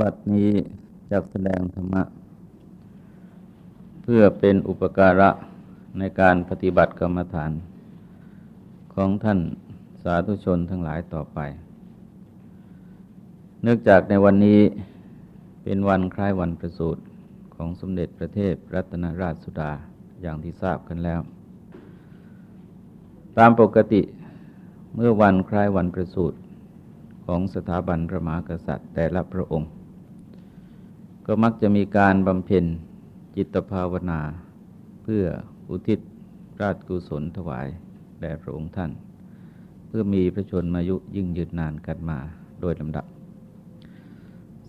บัดนี้จักแสดงธรรมะ เพื่อเป็นอุปการะในการปฏิบัติกรรมฐาน ของท่านสาธุชนทั้งหลายต่อไป เนื่องจากในวันนี้เป็นวันคล้ายวันประสูติของสมเด็จพระเทพรัตนราชสุดาอย่างที่ทราบกันแล้ว ตามปกติเมื่อวันคล้ายวันประสูติของสถาบันพระมหากษัตริย์แต่ละพระองค์ ก็มักจะมีการบำเพ็ญจิตภาวนา เพื่ออุทิศราชกุศลถวายแด่พระองค์ท่าน เพื่อมีพระชนมายุยิ่งยืนนานกันมาโดยลำดับ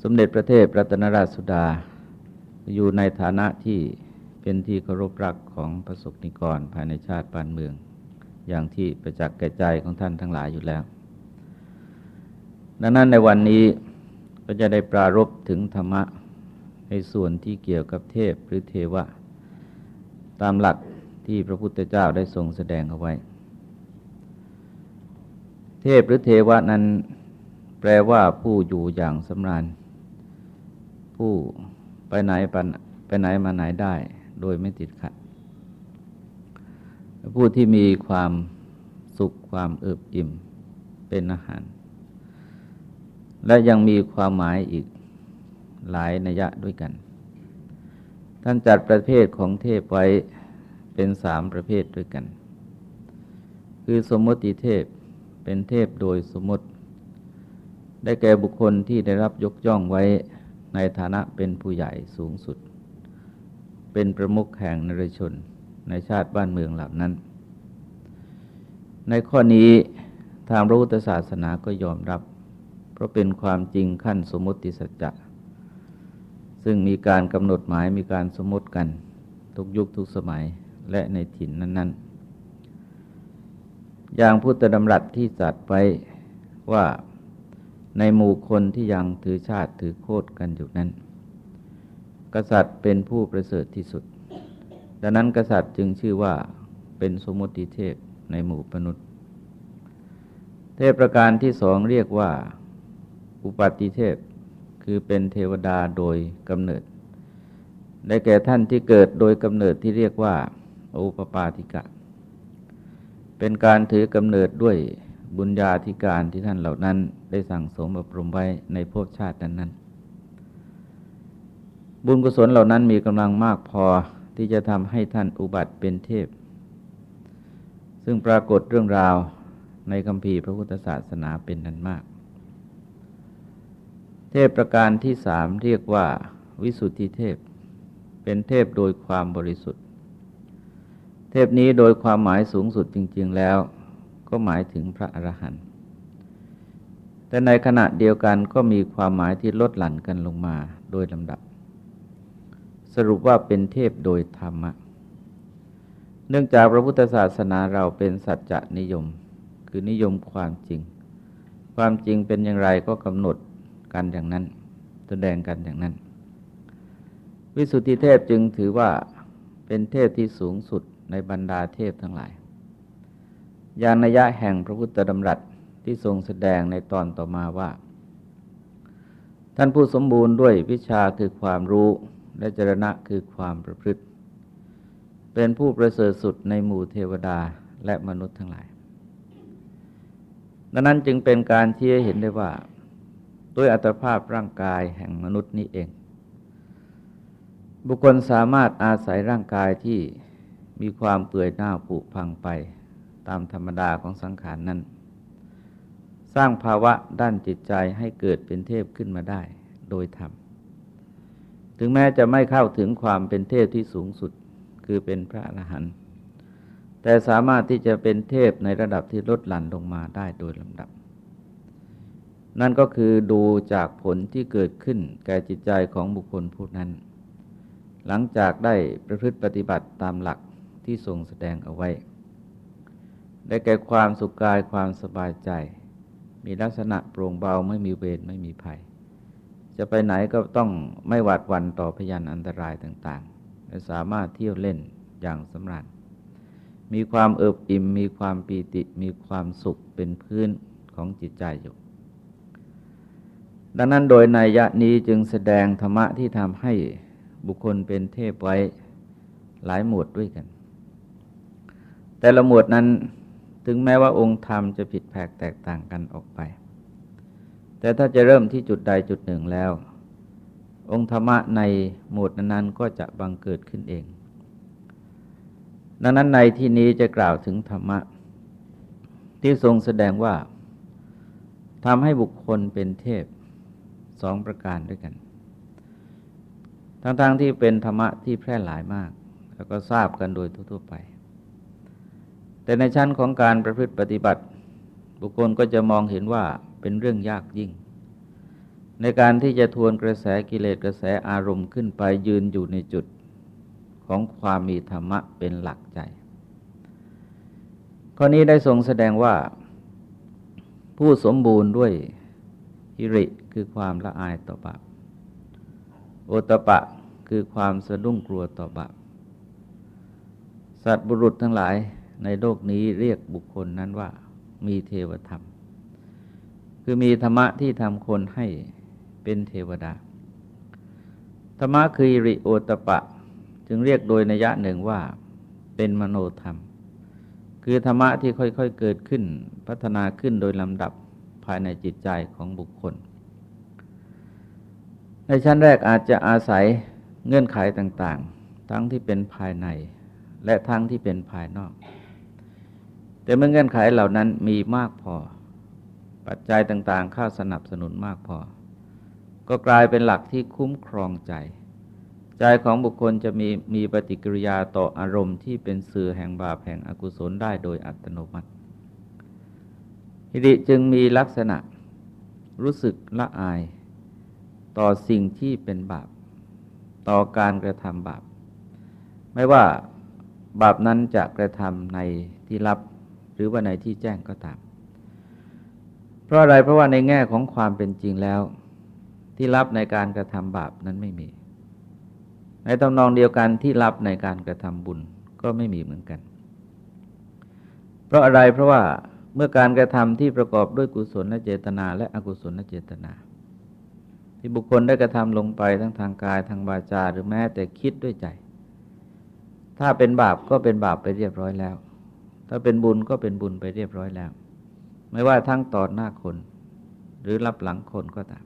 สมเด็จพระเทพรัตนราชสุดา อยู่ในฐานะที่เป็นที่เคารพรักของพระสกนิกรภายในชาติบ้านเมือง อย่างที่ประจักษ์แก่ใจของท่านทั้งหลายอยู่แล้ว ดังนั้นในวันนี้ก็จะได้ปรารบถึงธรรมะ ในส่วนที่เกี่ยวกับเทพหรือเทวะ ตามหลักที่พระพุทธเจ้าได้ทรงแสดงเอาไว้ เทพหรือเทวะนั้นแปลว่าผู้อยู่อย่างสำราญ ผู้ไปไหนไปไหนมาไหนได้โดยไม่ติดขัด ผู้ที่มีความสุขความเอิบอิ่มเป็นอาหาร และยังมีความหมายอีก หลายนัยะด้วยกัน ท่านจัดประเภทของเทพไว้เป็นสามประเภทด้วยกัน คือสมมติเทพเป็นเทพโดยสมมติ ได้แก่บุคคลที่ได้รับยกย่องไว้ในฐานะเป็นผู้ใหญ่สูงสุด เป็นประมุขแห่งนรชนในชาติบ้านเมืองเหล่านั้น ในข้อนี้ทางพระพุทธศาสนาก็ยอมรับ เพราะเป็นความจริงขั้นสมมติสัจจะ ซึ่งมีการกำหนดหมายมีการสมมติกัน ทุกยุคทุกสมัยและในถิ่นนั้น ๆ อย่างพุทธดำรัสที่จัดไว้ว่าในหมู่คนที่ยังถือชาติถือโคตกันอยู่นั้น กษัตริย์เป็นผู้ประเสริฐที่สุด ดังนั้นกษัตริย์จึงชื่อว่าเป็นสมมติเทพในหมู่มนุษย์ เทพประการที่สองเรียกว่า อุปาติเทพ คือเป็นเทวดาโดยกำเนิด ได้แก่ท่านที่เกิดโดยกำเนิดที่เรียกว่าอุปปาติกะ เป็นการถือกำเนิดด้วยบุญญาธิการที่ท่านเหล่านั้น ได้สั่งสมอบรมไว้ในภพชาตินั้นๆ บุญกุศลเหล่านั้นมีกำลังมากพอที่จะทำให้ท่านอุบัติเป็นเทพ ซึ่งปรากฏเรื่องราวในคำพีพระพุทธศาสนาเป็นนั้นมาก เทพประการที่สามเรียกว่าวิสุทธิเทพ เป็นเทพโดยความบริสุทธิ์ เทพนี้โดยความหมายสูงสุดจริง ๆแล้ว ก็หมายถึงพระอรหันต์แต่ในขณะเดียวกันก็มีความหมายที่ลดหลั่นกันลงมาโดยลำดับ สรุปว่าเป็นเทพโดยธรรมะ เนื่องจากพระพุทธศาสนาเราเป็นสัจจะนิยม คือนิยมความจริง ความจริงเป็นอย่างไรก็กำหนด กันอย่างนั้น แสดงกันอย่างนั้น วิสุทธิเทพจึงถือว่าเป็นเทพที่สูงสุดในบรรดาเทพทั้งหลาย ยานยะแห่งพระพุทธดำรัสที่ทรงแสดงในตอนต่อมาว่า ท่านผู้สมบูรณ์ด้วยวิชาคือความรู้และจรณะคือความประพฤติ เป็นผู้ประเสริฐสุดในหมู่เทวดาและมนุษย์ทั้งหลายดังนั้นจึงเป็นการที่เห็นได้ว่า ด้วยอัตภาพร่างกายแห่งมนุษย์นี้เอง บุคคลสามารถอาศัยร่างกายที่มีความเปื่อยหน้าผุพังไปตามธรรมดาของสังขารนนั้น สร้างภาวะด้านจิตใจให้เกิดเป็นเทพขึ้นมาได้โดยธรรม ถึงแม้จะไม่เข้าถึงความเป็นเทพที่สูงสุดคือเป็นพระอรหันต์แต่สามารถที่จะเป็นเทพในระดับที่ลดหลั่นลงมาได้โดยลำดับ นั่นก็คือดูจากผลที่เกิดขึ้นแก่จิตใจของบุคคลผู้นั้น หลังจากได้ประพฤติปฏิบัติตามหลักที่ทรงแสดงเอาไว้ ได้แก่ความสุขกายความสบายใจ มีลักษณะโปร่งเบาไม่มีเวรไม่มีภัย จะไปไหนก็ต้องไม่หวาดหวั่นต่อพยานอันตรายต่างๆและสามารถเที่ยวเล่นอย่างสำราญมีความเอิบอิ่ม มีความปีติ มีความสุขเป็นพื้นของจิตใจอยู่ ดังนั้นโดยในยะนี้จึงแสดงธรรมะที่ทำให้บุคคลเป็นเทพไว้หลายหมวดด้วยกัน แต่ละหมวดนั้นถึงแม้ว่าองค์ธรรมจะผิดแผกแตกต่างกันออกไป แต่ถ้าจะเริ่มที่จุดใดจุดหนึ่งแล้ว องค์ธรรมะในหมวดนั้นๆก็จะบังเกิดขึ้นเอง ดังนั้นในที่นี้จะกล่าวถึงธรรมะ ที่ทรงแสดงว่าทำให้บุคคลเป็นเทพ สองประการด้วยกัน ทั้งๆทที่เป็นธรรมะที่แพร่หลายมาก แล้วก็ทราบกันโดยทั่วๆไป แต่ในชั้นของการประพฤติปฏิบัติ บุคคลก็จะมองเห็นว่าเป็นเรื่องยากยิ่ง ในการที่จะทวนกระแสกิเลสกระแสอารมณ์ขึ้นไปยืนอยู่ในจุดของความมีธรรมะเป็นหลักใจ ข้อนี้ได้ทรงแสดงว่าผู้สมบูรณ์ด้วย ฮิริคือความละอายต่อบาปโอตปะคือความสะดุ้งกลัวต่อบาปสัตว์บุรุษทั้งหลายในโลกนี้เรียกบุคคลนั้นว่ามีเทวธรรม คือมีธรรมะที่ทำคนให้เป็นเทวดา ธรรมะคือริโอตปะ จึงเรียกโดยนัยหนึ่งว่าเป็นมโนธรรม คือธรรมะที่ค่อยๆเกิดขึ้นพัฒนาขึ้นโดยลำดับ ภายในจิตใจของบุคคล ในชั้นแรกอาจจะอาศัยเงื่อนไขต่างๆ ทั้งที่เป็นภายใน และทั้งที่เป็นภายนอก แต่เมื่อเงื่อนไขเหล่านั้นมีมากพอ ปัจจัยต่างๆ เข้าสนับสนุนมากพอ ก็กลายเป็นหลักที่คุ้มครองใจใจของบุคคลจะมีมีปฏิกิริยาต่ออารมณ์ที่เป็นสื่อแห่งบาปแห่งอกุศลได้โดยอัตโนมัติ ฮิริจึงมีลักษณะรู้สึกละอาย ต่อสิ่งที่เป็นบาป ต่อการกระทำบาป ไม่ว่าบาปนั้นจะกระทำในที่ลับหรือว่าในที่แจ้งก็ตาม เพราะอะไรเพราะว่าในแง่ของความเป็นจริงแล้ว ที่ลับในการกระทำบาปนั้นไม่มี ในตำนองเดียวกันที่ลับในการกระทำบุญก็ไม่มีเหมือนกัน เพราะอะไรเพราะว่า เมื่อการกระทำที่ประกอบด้วยกุศลเจตนา และอกุศลเจตนา ที่บุคคลได้กระทำลงไปทั้งทางกายทางวาจาหรือแม้แต่คิดด้วยใจ ถ้าเป็นบาปก็เป็นบาปไปเรียบร้อยแล้ว ถ้าเป็นบุญก็เป็นบุญไปเรียบร้อยแล้ว ไม่ว่าทั้งต่อหน้าคน หรือรับหลังคนก็ตาม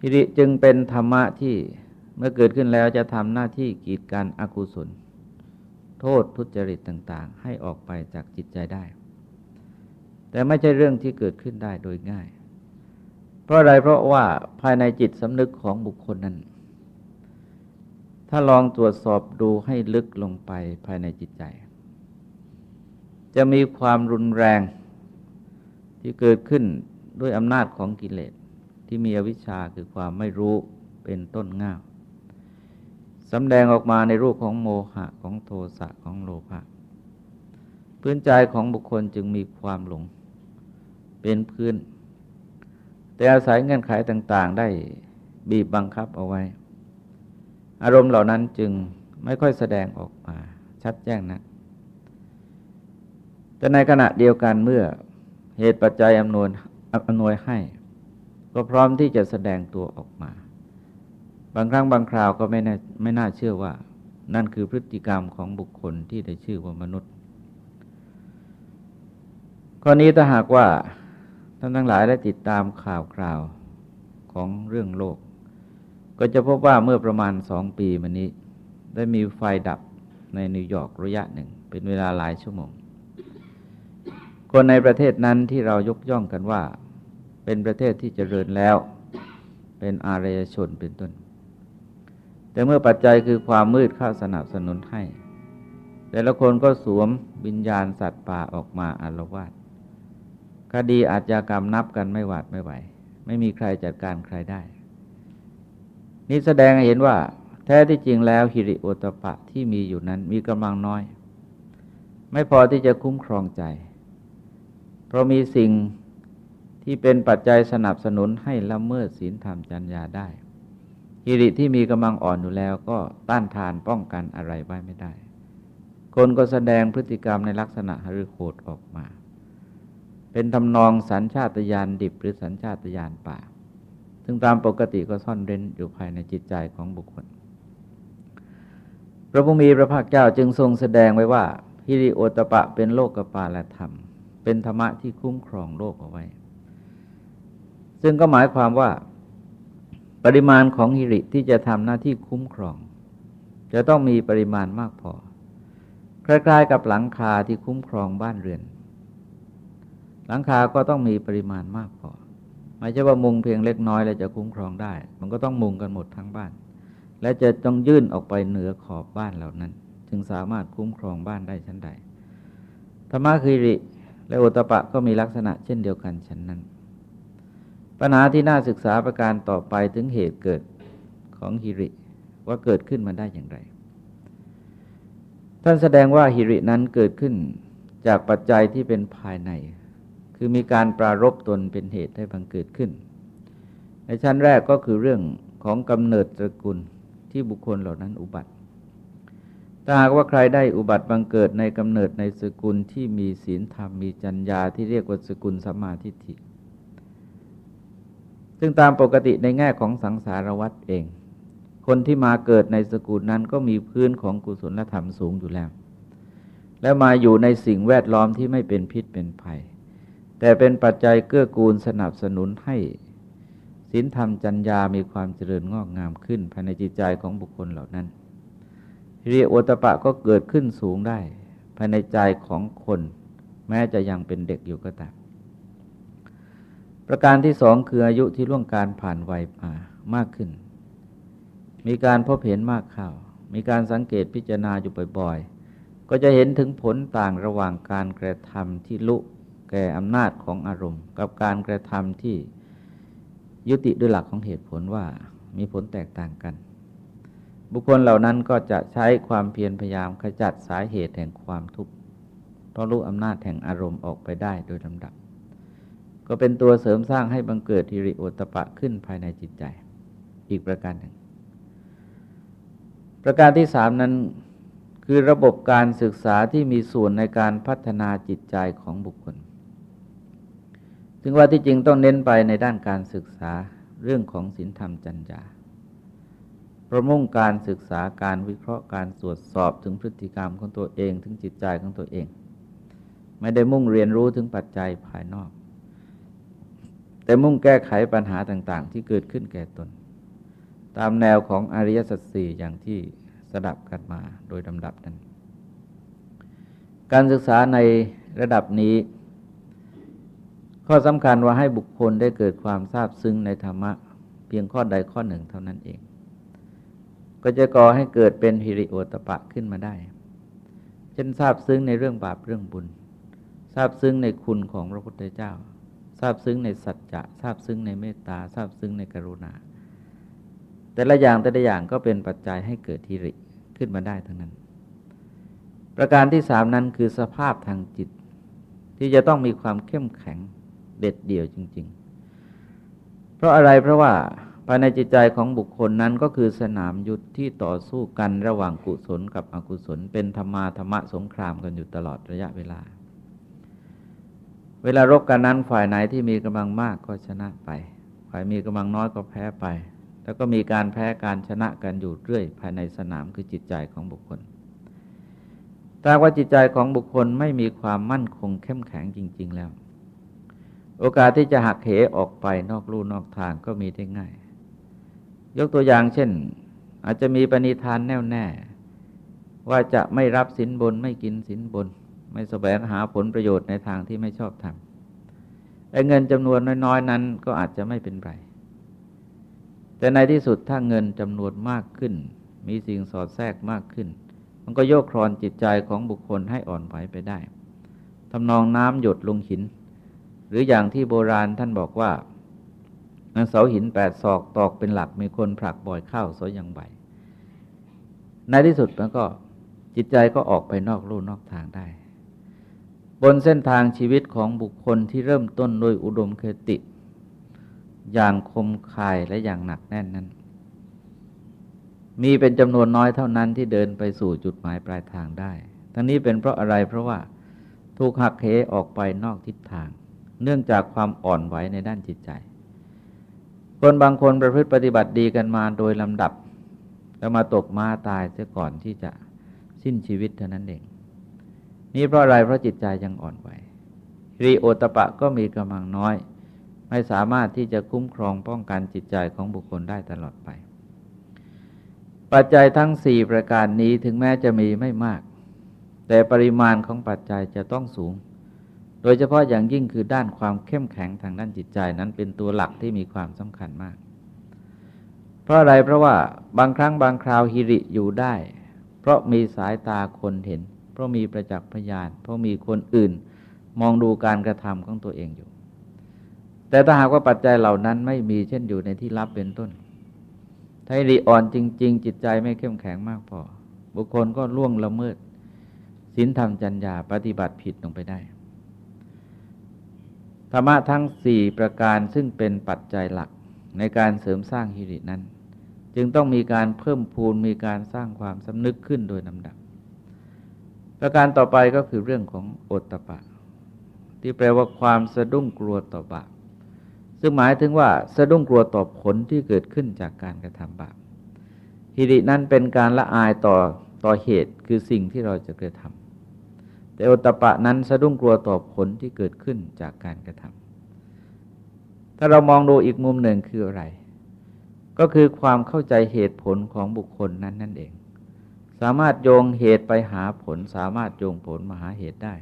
ฮิริจึงเป็นธรรมะที่เมื่อเกิดขึ้นแล้วจะทำหน้าที่กีดกันอกุศล โทษทุจริตต่าง ๆ ให้ออกไปจากจิตใจได้ แต่ไม่ใช่เรื่องที่เกิดขึ้นได้โดยง่าย เพราะอะไรเพราะว่าภายในจิตสำนึกของบุคคลนั้น ถ้าลองตรวจสอบดูให้ลึกลงไปภายในจิตใจ จะมีความรุนแรงที่เกิดขึ้นด้วยอำนาจของกิเลสที่มีอวิชชาคือความไม่รู้เป็นต้นง่าสำแดงออกมาในรูปของโมหะของโทสะของโลภะพื้นใจของบุคคลจึงมีความหลง เป็นพื้น แต่อาศัยเงื่อนไขต่าง ๆ ได้บีบบังคับเอาไว้ อารมณ์เหล่านั้นจึงไม่ค่อยแสดงออกมา ชัดแจ้งนะักแต่ในขณะเดียวกันเมื่อเหตุปัจจัยอำนวยอำนวยให้ ก็พร้อมที่จะแสดงตัวออกมา บางครั้งบางคราวก็ไม่น่าไม่น่าเชื่อว่า นั่นคือพฤติกรรมของบุคคลที่ได้ชื่อว่ามนุษย์ข้อนี้ถ้าหากว่า ท่านทั้งหลายได้ติดตามข่าวคราวของเรื่องโลก ก็จะพบว่าเมื่อประมาณสองปีมานี้ ได้มีไฟดับในนิวยอร์กระยะหนึ่ง เป็นเวลาหลายชั่วโมง คนในประเทศนั้นที่เรายกย่องกันว่า เป็นประเทศที่เจริญแล้ว เป็นอารยชนเป็นต้น แต่เมื่อปัจจัยคือความมืดเข้าสนับสนุนให้ แต่ละคนก็สวมวิญญาณสัตว์ป่าออกมาอารวาส คดีอาจจะกรรมนับกันไม่หวาดไม่ไหว ไม่มีใครจัดการใครได้ นี่แสดงให้เห็นว่า แท้ที่จริงแล้วฮิริโอตปะที่มีอยู่นั้นมีกำลังน้อย ไม่พอที่จะคุ้มครองใจ เพราะมีสิ่งที่เป็นปัจจัยสนับสนุนให้ละเมิดศีลธรรมจัญญาได้ฮิริที่มีกำลังอ่อนอยู่แล้วก็ต้านทานป้องกันอะไรไว้ไม่ได้ คนก็แสดงพฤติกรรมในลักษณะหรือโคดออกมา เป็นทำนองสัญชาตญาณดิบหรือสัญชาตญาณป่า ซึ่งตามปกติก็ซ่อนเร้นอยู่ภายในจิตใจของบุคคล พระพุทธมีพระภาคเจ้าจึงทรงแสดงไว้ว่าฮิริโอตปะเป็นโลกกปาและธรรม เป็นธรรมะที่คุ้มครองโลกเอาไว้ ซึ่งก็หมายความว่า ปริมาณของฮิริที่จะทำหน้าที่คุ้มครอง จะต้องมีปริมาณมากพอ คล้ายๆ กับหลังคาที่คุ้มครองบ้านเรือน หลังคาก็ต้องมีปริมาณมากพอไม่ใช่ว่ามุงเพียงเล็กน้อยแล้วจะคุ้มครองได้ มันก็ต้องมุงกันหมดทั้งบ้าน และจะต้องยื่นออกไปเหนือขอบบ้านเหล่านั้น จึงสามารถคุ้มครองบ้านได้ชั้นใดธรรมะคิริ และโอตปะก็มีลักษณะเช่นเดียวกันฉันนั้น ปัญหาที่น่าศึกษาประการต่อไปถึงเหตุเกิดของฮิริว่าเกิดขึ้นมาได้อย่างไร ท่านแสดงว่าฮิรินั้นเกิดขึ้นจากปัจจัยที่เป็นภายใน คือมีการปรารบตนเป็นเหตุให้บังเกิดขึ้น ในชั้นแรกก็คือเรื่องของกำเนิดตระกูลที่บุคคลเหล่านั้นอุบัติ ถ้าหากว่าใครได้อุบัติบังเกิดในกำเนิดในสกุลที่มีศีลธรรมมีจัญญาที่เรียกว่าสกุลสัมมาทิฏฐิ ซึ่งตามปกติในแง่ของสังสารวัฏเอง คนที่มาเกิดในสกุลนั้นก็มีพื้นของกุศลธรรมสูงอยู่แล้ว แล้วมาอยู่ในสิ่งแวดล้อมที่ไม่เป็นพิษเป็นภัย แต่เป็นปัจจัยเกื้อกูลสนับสนุนให้ศีลธรรมจัญญามีความเจริญงอกงามขึ้น ภายในจิตใจของบุคคลเหล่านั้นเรียโอตปะก็เกิดขึ้นสูงได้ ภายในใจของคน แม้จะยังเป็นเด็กอยู่ก็ตามประการที่สองคืออายุที่ล่วงการผ่านวัยมามากขึ้น มีการพบเห็นมากข่าวมีการสังเกตพิจารณาอยู่บ่อยๆ ก็จะเห็นถึงผลต่างระหว่างการกระทำที่ลุ แก่อำนาจของอารมณ์ กับการกระทำที่ยุติด้วยหลักของเหตุผลว่ามีผลแตกต่างกัน บุคคลเหล่านั้นก็จะใช้ความเพียรพยายามขจัดสาเหตุแห่งความทุกข์เพราะรู้อำนาจแห่งอารมณ์ออกไปได้โดยลำดับ ก็เป็นตัวเสริมสร้างให้บังเกิดทิริโอตปะขึ้นภายในจิตใจ อีกประการหนึ่ง ประการที่สามนั้นคือระบบการศึกษาที่มีส่วนในการพัฒนาจิตใจของบุคคล ซึ่งว่าที่จริงต้องเน้นไปในด้านการศึกษาเรื่องของศีลธรรมจัญญาประมุ่งการศึกษาการวิเคราะห์การตรวจสอบถึงพฤติกรรมของตัวเองถึงจิตใจของตัวเอง ไม่ได้มุ่งเรียนรู้ถึงปัจจัยภายนอก แต่มุ่งแก้ไขปัญหาต่างๆ ที่เกิดขึ้นแก่ตน ตามแนวของอริยสัจสี่อย่างที่สดับกันมาโดยลำดับนั้น การศึกษาในระดับนี้ ข้อสำคัญว่าให้บุคคลได้เกิดความทราบซึ้งในธรรมะ เพียงข้อใดข้อหนึ่งเท่านั้นเอง ก็จะก่อให้เกิดเป็นฮิริโอตปะขึ้นมาได้เช่นทราบซึ้งในเรื่องบาปเรื่องบุญ ทราบซึ้งในคุณของพระพุทธเจ้า ทราบซึ้งในสัจจะทราบซึ้งในเมตตาทราบซึ้งในกรุณา แต่ละอย่างแต่ละอย่างก็เป็นปัจจัยให้เกิดทิริขึ้นมาได้ทั้งนั้น ประการที่สามนั้นคือสภาพทางจิต ที่จะต้องมีความเข้มแข็ง เด็ดเดี่ยวจริง ๆ เพราะอะไรเพราะว่าภายในจิตใจของบุคคลนั้นก็คือสนามยุทธที่ต่อสู้กันระหว่างกุศลกับอกุศล เป็นธรรมาธรรมะสงครามกันอยู่ตลอดระยะเวลา เวลารบกันนั้นฝ่ายไหนที่มีกำลังมากก็ชนะไป ฝ่ายมีกำลังน้อยก็แพ้ไป แล้วก็มีการแพ้การชนะกันอยู่เรื่อย ภายในสนามคือจิตใจของบุคคลถ้าว่าจิตใจของบุคคลไม่มีความมั่นคงเข้มแข็งจริง ๆ แล้ว โอกาสที่จะหักเหออกไปนอกลู่นอกทางก็มีได้ง่าย ยกตัวอย่างเช่น อาจจะมีปณิธานแน่วแน่ ว่าจะไม่รับสินบนไม่กินสินบน ไม่แสวงหาผลประโยชน์ในทางที่ไม่ชอบทำไอ้เงินจำนวนน้อยๆ นั้นก็อาจจะไม่เป็นไรแต่ในที่สุดถ้าเงินจำนวนมากขึ้น มีสิ่งสอดแทรกมากขึ้น มันก็โยกคลอนจิตใจของบุคคลให้อ่อนไหวไปได้ทำนองน้ำหยดลงหิน หรืออย่างที่โบราณท่านบอกว่าเสาหินแปดศอกตอกเป็นหลักมีคนผลักบ่อยเข้าสอยอย่างใบในที่สุดมันก็จิตใจก็ออกไปนอกลู่นอกทางได้ บนเส้นทางชีวิตของบุคคลที่เริ่มต้นโดยอุดมคติ อย่างคมคายและอย่างหนักแน่นนั้น มีเป็นจำนวนน้อยเท่านั้นที่เดินไปสู่จุดหมายปลายทางได้ ทั้งนี้เป็นเพราะอะไรเพราะว่าถูกหักเหออกไปนอกทิศทาง เนื่องจากความอ่อนไหวในด้านจิตใจ คนบางคนประพฤติปฏิบัติดีกันมาโดยลำดับ แล้วมาตกมาตายเสียก่อนที่จะสิ้นชีวิตเท่านั้นเอง นี่เพราะอะไรเพราะจิตใจยังอ่อนไหวรีโอตปะก็มีกำลังน้อย ไม่สามารถที่จะคุ้มครองป้องกันจิตใจของบุคคลได้ตลอดไป ปัจจัยทั้งสี่ประการนี้ถึงแม้จะมีไม่มาก แต่ปริมาณของปัจจัยจะต้องสูง โดยเฉพาะอย่างยิ่งคือด้านความเข้มแข็งทางด้านจิตใจนั้นเป็นตัวหลักที่มีความสำคัญมาก เพราะอะไรเพราะว่าบางครั้งบางคราวฮิริอยู่ได้ เพราะมีสายตาคนเห็น เพราะมีประจักษ์พยาน เพราะมีคนอื่น มองดูการกระทำของตัวเองอยู่ แต่ถ้าหากว่าปัจจัยเหล่านั้นไม่มีเช่นอยู่ในที่ลับเป็นต้นถ้ารีอ่อนจริง ๆ จิตใจไม่เข้มแข็งมากพอ บุคคลก็ล่วงละเมิดศีลธรรมจัญญาปฏิบัติผิดลงไปได้ ธรรมะทั้งสี่ประการซึ่งเป็นปัจจัยหลักในการเสริมสร้างฮิรินั้น จึงต้องมีการเพิ่มพูนมีการสร้างความสำนึกขึ้นโดยลำดับ ประการต่อไปก็คือเรื่องของโอตตะปะ ที่แปลว่าความสะดุ้งกลัวต่อบาปซึ่งหมายถึงว่าสะดุ้งกลัวต่อผลที่เกิดขึ้นจากการกระทำบาปฮิรินั้นเป็นการละอายต่อต่อเหตุคือสิ่งที่เราจะกระทำ แต่อตปะนั้นสะดุ้งกลัวต่อผลที่เกิดขึ้นจากการกระทำถ้าเรามองดูอีกมุมหนึ่งคืออะไร ก็คือความเข้าใจเหตุผลของบุคคลนั้นนั่นเอง สามารถโยงเหตุไปหาผล สามารถโยงผลมาหาเหตุได้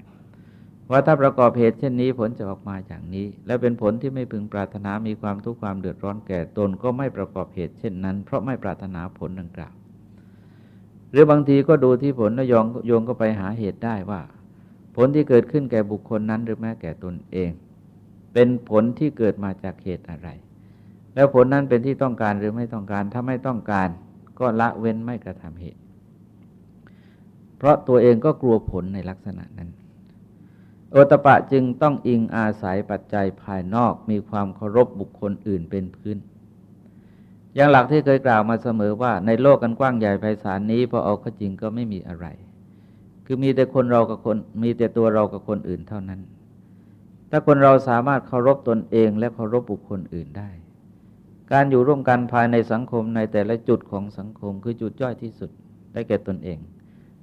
ว่าถ้าประกอบเหตุเช่นนี้ผลจะออกมาอย่างนี้ และเป็นผลที่ไม่พึงปรารถนามีความทุกข์ความเดือดร้อนแก่ตนก็ไม่ประกอบเหตุเช่นนั้น เพราะไม่ปรารถนาผลดังกล่าวหรือบางทีก็ดูที่ผลแล้วยงโยงก็ไปหาเหตุได้ว่า ผลที่เกิดขึ้นแก่บุคคลนั้นหรือแม้แก่ตนเอง เป็นผลที่เกิดมาจากเหตุอะไร แล้วผลนั้นเป็นที่ต้องการหรือไม่ต้องการ ถ้าไม่ต้องการ ก็ละเว้นไม่กระทำเหตุ เพราะตัวเองก็กลัวผลในลักษณะนั้น โอตปะจึงต้องอิงอาศัยปัจจัยภายนอก มีความเคารพบุคคลอื่นเป็นพื้นอย่างหลักที่เคยกล่าวมาเสมอว่าในโลกกันกว้างใหญ่ไพศาลนี้พอเอาข้าจริงก็ไม่มีอะไร คือมีแต่คนเรากับคน มีแต่ตัวเรากับคนอื่นเท่านั้น ถ้าคนเราสามารถเคารพตนเองและเคารพบุคคลอื่นได้ การอยู่ร่วมกันภายในสังคมในแต่ละจุดของสังคม คือจุดย่อยที่สุดได้แก่ตนเอง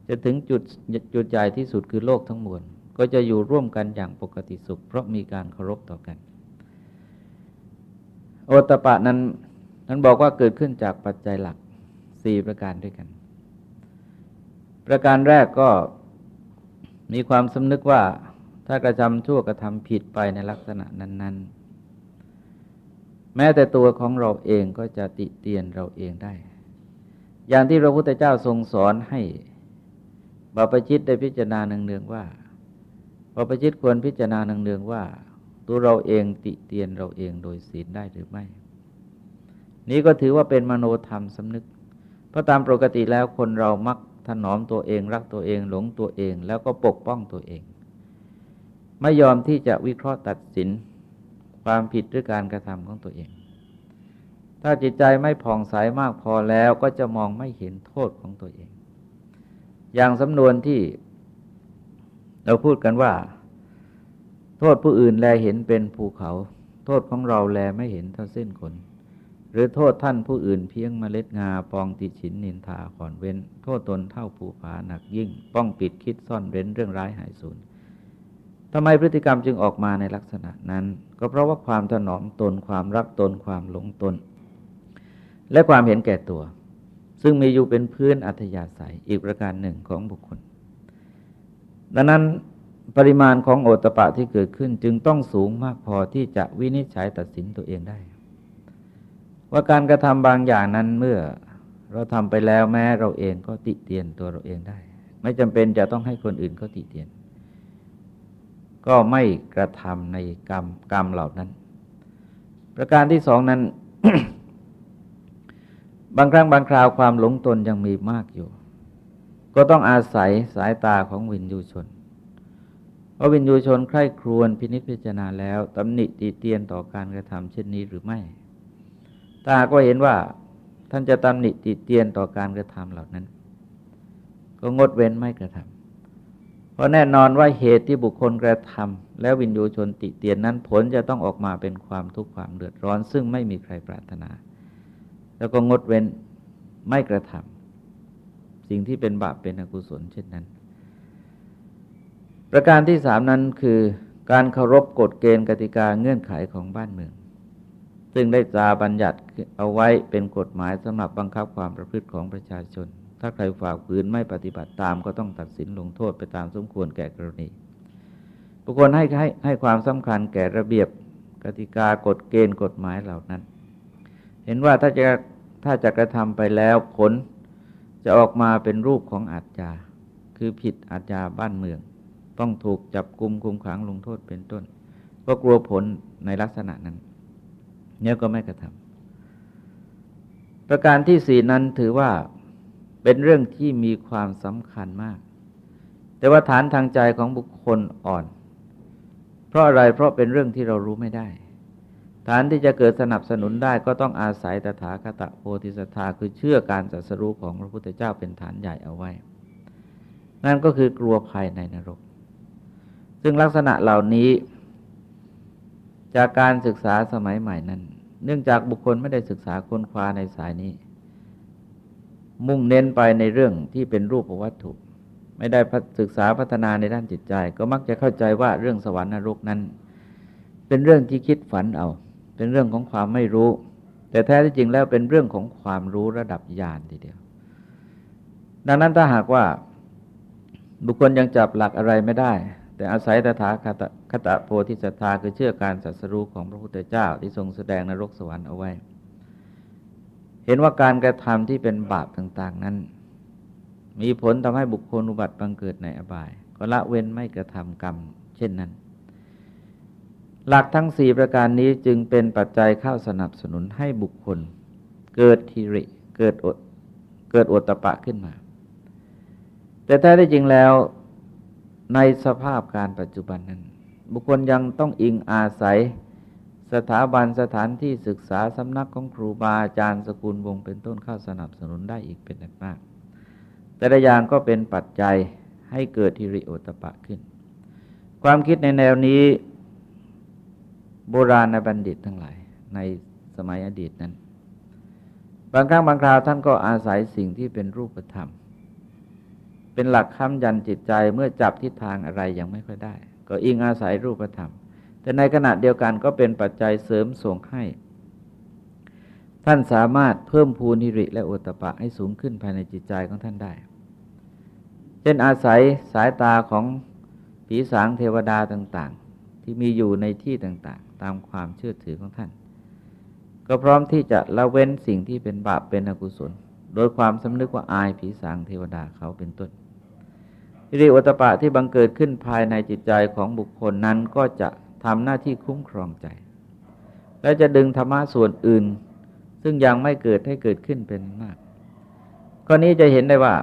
จะถึงจุดจุดใหญ่ที่สุดคือโลกทั้งมวลก็จะอยู่ร่วมกันอย่างปกติสุข เพราะมีการเคารพต่อกัน โอตปะนั้นนั้นบอกว่าเกิดขึ้นจากปัจจัยหลักสี่ประการด้วยกัน ประการแรกก็มีความสำนึกว่าถ้ากระทำชั่วกระทำผิดไปในลักษณะนั้น ๆ แม้แต่ตัวของเราเองก็จะติเตียนเราเองได้ อย่างที่พระพุทธเจ้าทรงสอนให้บาปจิตได้พิจารณาเนืองๆว่าพอประจิตควรพิจารณาเนืองๆว่า ตัวเราเองติเตียนเราเองโดยศีลได้หรือไม่ นี้ก็ถือว่าเป็นมโนธรรมสำนึก เพราะตามปกติแล้วคนเรามัก ถนอมตัวเองรักตัวเองหลงตัวเอง แล้วก็ปกป้องตัวเอง ไม่ยอมที่จะวิเคราะห์ตัดสินความผิดหรือการกระทำของตัวเอง ถ้าจิตใจไม่ผ่องใสมากพอแล้วก็จะมองไม่เห็นโทษของตัวเอง อย่างสำนวนที่เราพูดกันว่า โทษผู้อื่นแลเห็นเป็นภูเขา โทษของเราแลไม่เห็นเท่าเส้นขน หรือโทษท่านผู้อื่นเพียงมเมล็ดงาปองติฉินนินทาขอนเว้น โทษตนเท่าภูผาหนักยิ่ง ป้องปิดคิดซ่อนเร้นเรื่องร้ายหายสูญทำไมพฤติกรรมจึงออกมาในลักษณะนั้น ก็เพราะว่าความถนอมตนความรักตนความหลงตน และความเห็นแก่ตัว ซึ่งมีอยู่เป็นพื้นอัธยาศัยอีกประการหนึ่งของบุคคล ดังนั้นปริมาณของโอตปะที่เกิดขึ้นจึงต้องสูงมากพอที่จะวินิจฉัยตัดสินตัวเองได้ ว่าการกระทำบางอย่างนั้นเมื่อเราทำไปแล้วแม้เราเองก็ติเตียนตัวเราเองได้ ไม่จำเป็นจะต้องให้คนอื่นเขาติเตียน ก็ไม่กระทำในกรรมกรรมเหล่านั้น ประการที่สองนั้น บางครั้งบางคราวความหลงตนยังมีมากอยู่ ก็ต้องอาศัยสายตาของวิญญูชนเพราะวิญญูชนใคร่ครวญพินิจพิจารณาแล้วตำหนิติเตียนต่อการกระทำเช่นนี้หรือไม่ ถ้าก็เห็นว่า ท่านจะตำหนิติเตียนต่อการกระทำเหล่านั้น ก็งดเว้นไม่กระทำเพราะแน่นอนว่าเหตุที่บุคคลกระทำแล้ววิญญูชนติเตียนนั้นผลจะต้องออกมาเป็นความทุกข์ความเดือดร้อน ซึ่งไม่มีใครปรารถนา แล้วก็งดเว้นไม่กระทำสิ่งที่เป็นบาปเป็นอกุศลเช่นนั้น ประการที่สามนั้นคือการเคารพกฎเกณฑ์กติกาเงื่อนไขของบ้านเมือง ซึ่งได้จาบัญญัติเอาไว้เป็นกฎหมายสำหรับบังคับความประพฤติของประชาชน ถ้าใครฝ่าฝืนไม่ปฏิบัติตามก็ต้องตัดสินลงโทษไปตามสมควรแก่กรณี บุคคลให้ให้ให้ความสำคัญแก่ระเบียบกติกากฎเกณฑ์กฎหมายเหล่านั้น เห็นว่าถ้าจะถ้าจะกระทำไปแล้วผลจะออกมาเป็นรูปของอาจาคือผิดอาญาบ้านเมือง ต้องถูกจับกุมคุมขังลงโทษเป็นต้น ก็กลัวผลในลักษณะนั้น เนี่ยก็ไม่กระทำประการที่สี่นั้นถือว่าเป็นเรื่องที่มีความสำคัญมาก แต่ว่าฐานทางใจของบุคคลอ่อน เพราะอะไรเพราะเป็นเรื่องที่เรารู้ไม่ได้ ฐานที่จะเกิดสนับสนุนได้ก็ต้องอาศัยตถาคตโพธิสัตธาคือเชื่อการสัสรู้ของพระพุทธเจ้าเป็นฐานใหญ่เอาไว้ นั่นก็คือกลัวภัยในนรก ซึ่งลักษณะเหล่านี้ จากการศึกษาสมัยใหม่นั้น เนื่องจากบุคคลไม่ได้ศึกษาค้นคว้าในสายนี้ มุ่งเน้นไปในเรื่องที่เป็นรูปวัตถุ ไม่ได้ศึกษาพัฒนาในด้านจิตใจ ก็มักจะเข้าใจว่าเรื่องสวรรค์นรกนั้น เป็นเรื่องที่คิดฝันเอา เป็นเรื่องของความไม่รู้ แต่แท้ที่จริงแล้วเป็นเรื่องของความรู้ระดับญาณทีเดียว ดังนั้นถ้าหากว่าบุคคลยังจับหลักอะไรไม่ได้ แต่อาศัยตถาคตคตโพธิสัตธาคือเชื่อการสัสรู้ของพระพุทธเจ้าที่ทรงแสดงนรกสวรรค์เอาไว้ เห็นว่าการกระทำที่เป็นบาปต่าง ๆ นั้น มีผลทำให้บุคคลอุบัติบังเกิดในอบาย ก็ละเว้นไม่กระทำกรรม เช่นนั้น หลักทั้งสี่ประการนี้จึงเป็นปัจจัยเข้าสนับสนุนให้บุคคล เกิดทิริเกิดอดเกิดอดตะปะขึ้นมา แต่แท้ที่จริงแล้ว ในสภาพการปัจจุบันนั้น บุคคลยังต้องอิงอาศัย สถาบันสถานที่ศึกษาสำนักของครูบาอาจารย์สกุลวงเป็นต้นเข้าสนับสนุนได้อีกเป็นมาก แต่ละอย่างก็เป็นปัจจัยให้เกิดทิริโอตปะขึ้น ความคิดในแนวนี้ โบราณบัณฑิตทั้งหลาย ในสมัยอดีตนั้น บางครั้งบางคราวท่านก็อาศัยสิ่งที่เป็นรูปธรรม เป็นหลักค้ำยันจิตใจเมื่อจับทิศทางอะไรยังไม่ค่อยได้ ก็อิงอาศัยรูปธรรม แต่ในขณะเดียวกันก็เป็นปัจจัยเสริมส่งให้ ท่านสามารถเพิ่มพูนิริและโอตปะให้สูงขึ้นภายในจิตใจของท่านได้ เช่นอาศัยสายตาของผีสางเทวดาต่างๆ ที่มีอยู่ในที่ต่างๆ ตามความเชื่อถือของท่าน ก็พร้อมที่จะละเว้นสิ่งที่เป็นบาปเป็นอกุศล โดยความสำนึกว่าอายผีสางเทวดาเขาเป็นต้นฮิริโอตปะที่บังเกิดขึ้นภายในจิตใจของบุคคลนั้นก็จะทำหน้าที่คุ้มครองใจ และจะดึงธรรมะส่วนอื่น ซึ่งยังไม่เกิดให้เกิดขึ้นเป็นมาก ข้อนี้จะเห็นได้ว่า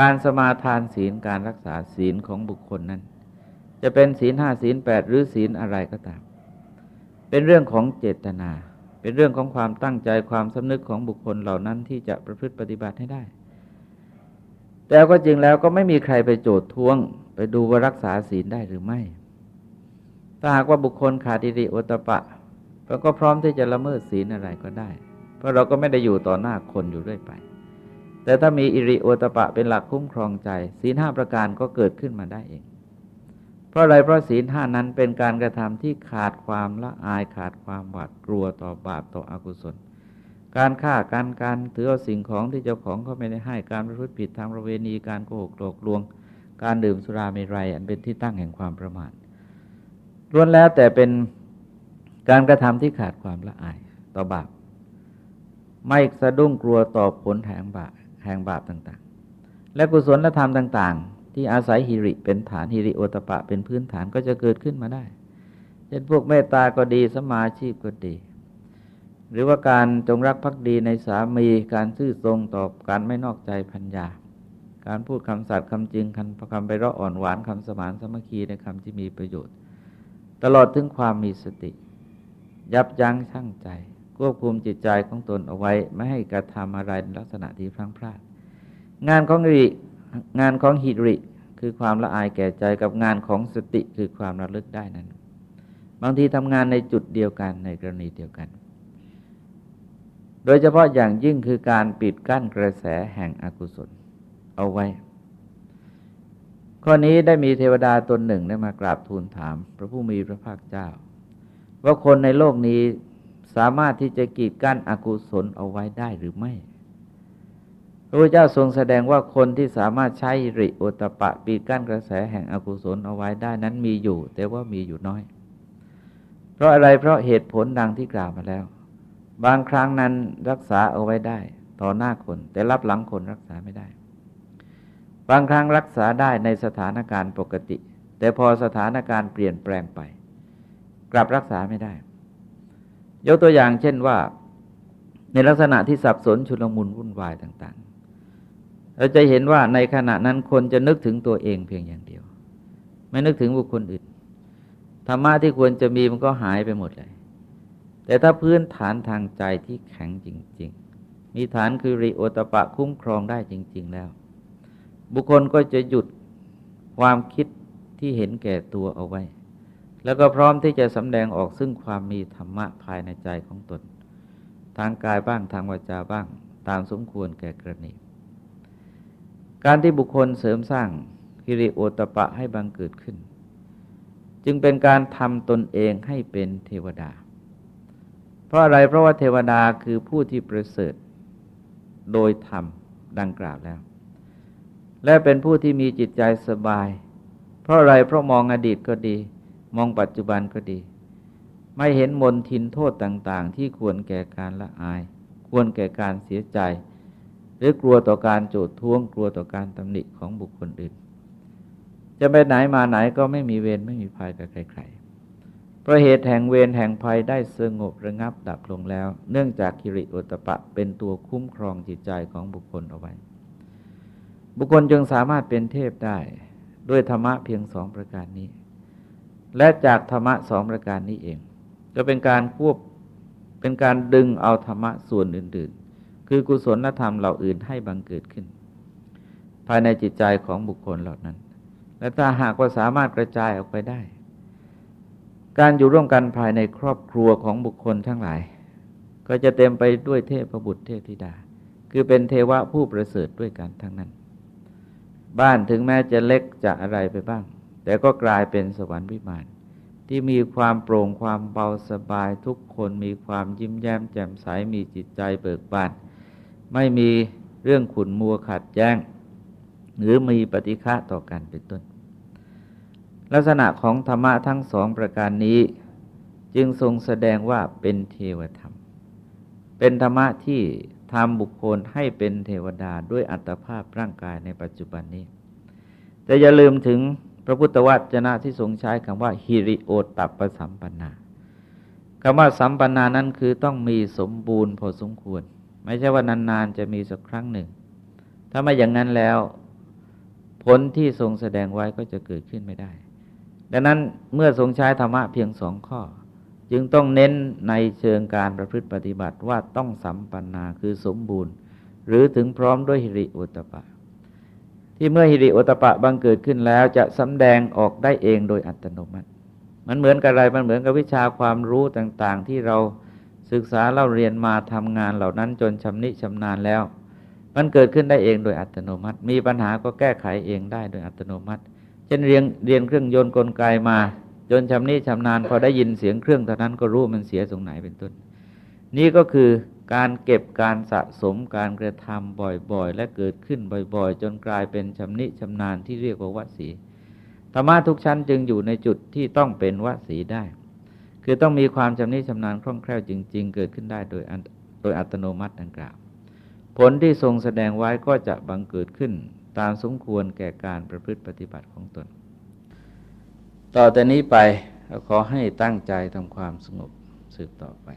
การสมาทานศีลการรักษาศีลของบุคคลนั้น จะเป็นศีลห้าศีลแปดหรือศีลอะไรก็ตาม เป็นเรื่องของเจตนา เป็นเรื่องของความตั้งใจความสำนึกของบุคคลเหล่านั้นที่จะประพฤติปฏิบัติให้ได้ แต่ก็จริงแล้วก็ไม่มีใครไปโจทย์ท้วง ไปดูว่ารักษาศีลได้หรือไม่ถ้าหากว่าบุคคลขาดอิริโอตปะเราก็พร้อมที่จะละเมิดศีลอะไรก็ได้ เพราะเราก็ไม่ได้อยู่ต่อหน้าคนอยู่ด้วยไป แต่ถ้ามีอิริโอตปะเป็นหลักคุ้มครองใจ ศีลห้าประการก็เกิดขึ้นมาได้เอง ราะอะไรเพราะศีลห้านั้นเป็นการกระทำที่ขาดความละอายขาดความหวาดกลัวต่อบาปต่ออกุศล การฆ่าการการถือเอาสิ่งของที่เจ้าของเขาไม่ได้ให้การประพฤติผิดทางประเวณีการโกหกหลอกลวง การดื่มสุราเมรัยอันเป็นที่ตั้งแห่งความประมาทล้วนแล้วแต่เป็นการกระทำที่ขาดความละอายต่อบาป ไม่สะดุ้งกลัวต่อผลแห่งบาปแห่งบาปต่างๆ และกุศลธรรมต่าง ๆ ที่อาศัยฮิริเป็นฐานฮิริโอตปะเป็นพื้นฐานก็จะเกิดขึ้นมาได้ เช่นพวกเมตตาก็ดีสมาชีพก็ดี หรือว่าการจงรักภักดีในสามีการซื่อตรงต่อการไม่นอกใจพัญญา การพูดคำสัตย์คำจริงคำคำไปเราะอ่อนหวานคำสมานสมัคคีในคำที่มีประโยชน์ ตลอดถึงความมีสติ ยับยั้งชั่งใจควบคุมจิตใจของตนเอาไว้ ไม่ให้กระทำอะไรลักษณะที่พลั้งพลาด งานของริ งานของหิริคือความละอายแก่ใจกับงานของสติคือความระลึกได้นั้น บางทีทำงานในจุดเดียวกันในกรณีเดียวกัน โดยเฉพาะอย่างยิ่งคือการปิดกั้นกระแสแห่งอกุศลเอาไว้ ข้อนี้ได้มีเทวดาตนหนึ่งได้มากราบทูลถาม พระผู้มีพระภาคเจ้า ว่าคนในโลกนี้สามารถที่จะกีดกั้นอกุศลเอาไว้ได้หรือไม่ พระพุทธเจ้าทรงแสดงว่าคนที่สามารถใช้ริโอตปะปีกั้นกระแสแห่งอกุศลเอาไว้ได้นั้นมีอยู่ แต่ว่ามีอยู่น้อย เพราะอะไรเพราะเหตุผลดังที่กล่าวมาแล้ว บางครั้งนั้นรักษาเอาไว้ได้ ต่อหน้าคน แต่รับหลังคนรักษาไม่ได้ บางครั้งรักษาได้ในสถานการณ์ปกติ แต่พอสถานการณ์เปลี่ยนแปลงไป กลับรักษาไม่ได้ ยกตัวอย่างเช่นว่า ในลักษณะที่สับสนชุลมุนวุ่นวายต่าง เราจะเห็นว่าในขณะนั้นคนจะนึกถึงตัวเองเพียงอย่างเดียว ไม่นึกถึงบุคคลอื่นธรรมะที่ควรจะมีมันก็หายไปหมดเลย แต่ถ้าพื้นฐานทางใจที่แข็งจริง ๆ มีฐานคือริโอตปะคุ้มครองได้จริง ๆ แล้ว บุคคลก็จะหยุดความคิดที่เห็นแก่ตัวเอาไว้ แล้วก็พร้อมที่จะสำแดงออกซึ่งความมีธรรมะภายในใจของตน ทางกายบ้างทางวาจาบ้าง ตามสมควรแก่กรณี การที่บุคคลเสริมสร้างฮิริโอตปะให้บังเกิดขึ้น จึงเป็นการทำตนเองให้เป็นเทวดา เพราะอะไรเพราะว่าเทวดาคือผู้ที่ประเสริฐโดยธรรมดังกล่าวแล้ว และเป็นผู้ที่มีจิตใจสบาย เพราะอะไรเพราะมองอดีตก็ดี มองปัจจุบันก็ดี ไม่เห็นมนทินโทษต่าง ๆ ที่ควรแก่การละอาย ควรแก่การเสียใจ หรือกลัวต่อการโจดท้วงกลัวต่อการตำหนิของบุคคลอื่น จะไปไหนมาไหนก็ไม่มีเวรไม่มีภัยกับใครๆเพราะเหตุแห่งเวรแห่งภัยได้สงบระงับดับลงแล้ว เนื่องจากคิริโอตปะเป็นตัวคุ้มครองจิตใจของบุคคลเอาไว้ บุคคลจึงสามารถเป็นเทพได้ด้วยธรรมะเพียงสองประการนี้ และจากธรรมะสองประการนี้เอง จะเป็นการควบเป็นการดึงเอาธรรมะส่วนอื่น ๆ คือกุศลธรรมเหล่าอื่นให้บังเกิดขึ้น ภายในจิตใจของบุคคลเหล่านั้น และถ้าหากว่าสามารถกระจายออกไปได้ การอยู่ร่วมกันภายในครอบครัวของบุคคลทั้งหลาย ก็จะเต็มไปด้วยเทพบุตรเทพธิดา คือเป็นเทวะผู้ประเสริฐด้วยกันทั้งนั้น บ้านถึงแม้จะเล็กจะอะไรไปบ้าง แต่ก็กลายเป็นสวรรค์วิมานที่มีความโปร่งความเบาสบายทุกคนมีความยิ้มแย้มแจ่มใสมีจิตใจเบิกบาน ไม่มีเรื่องขุนมัวขัดแย้ง หรือมีปฏิฆะต่อกันเป็นต้น ลักษณะของธรรมะทั้งสองประการนี้ จึงทรงแสดงว่าเป็นเทวธรรม เป็นธรรมะที่ทำบุคคลให้เป็นเทวดาด้วยอัตภาพร่างกายในปัจจุบันนี้ แต่อย่าลืมถึงพระพุทธวจนะที่ทรงใช้คำว่าฮิริโอตตัปสัมปันนาคำว่าสัมปันนานั้นคือต้องมีสมบูรณ์พอสมควร ไม่ใช่ว่านานๆจะมีสักครั้งหนึ่ง ถ้าไม่อย่างนั้นแล้ว ผลที่ทรงแสดงไว้ก็จะเกิดขึ้นไม่ได้ ดังนั้นเมื่อทรงใช้ธรรมะเพียงสองข้อ จึงต้องเน้นในเชิงการประพฤติปฏิบัติว่าต้องสัมปันนาคือสมบูรณ์ หรือถึงพร้อมด้วยฮิริโอตปะ ที่เมื่อฮิริโอตปะบังเกิดขึ้นแล้วจะสำแดงออกได้เองโดยอัตโนมัติ มันเหมือนกับอะไรมันเหมือนกับวิชาความรู้ต่างๆ ที่เรา ศึกษาเล่าเรียนมาทำงานเหล่านั้นจนชำนิชำนาญแล้ว มันเกิดขึ้นได้เองโดยอัตโนมัติ มีปัญหาก็แก้ไขเองได้โดยอัตโนมัติ เช่นเรียนเรียนเครื่องยนต์กลไกมา จนชำนิชำนาญพอได้ยินเสียงเครื่องเท่านั้นก็รู้มันเสียตรงไหนเป็นต้น นี่ก็คือการเก็บการสะสมการกระทำบ่อยๆ และเกิดขึ้นบ่อยๆ จนกลายเป็นชำนิชำนาญที่เรียกว่าวสีธรรมะทุกชั้นจึงอยู่ในจุดที่ต้องเป็นวสีได้ คือต้องมีความชำนิชำนาญคล่องแคล่วจริง ๆ เกิดขึ้นได้โดยโดยอัตโนมัติดังกล่าว ผลที่ทรงแสดงไว้ก็จะบังเกิดขึ้นตามสมควรแก่การประพฤติปฏิบัติของตน ต่อแต่นี้ไปขอให้ตั้งใจทำความสงบสืบต่อไป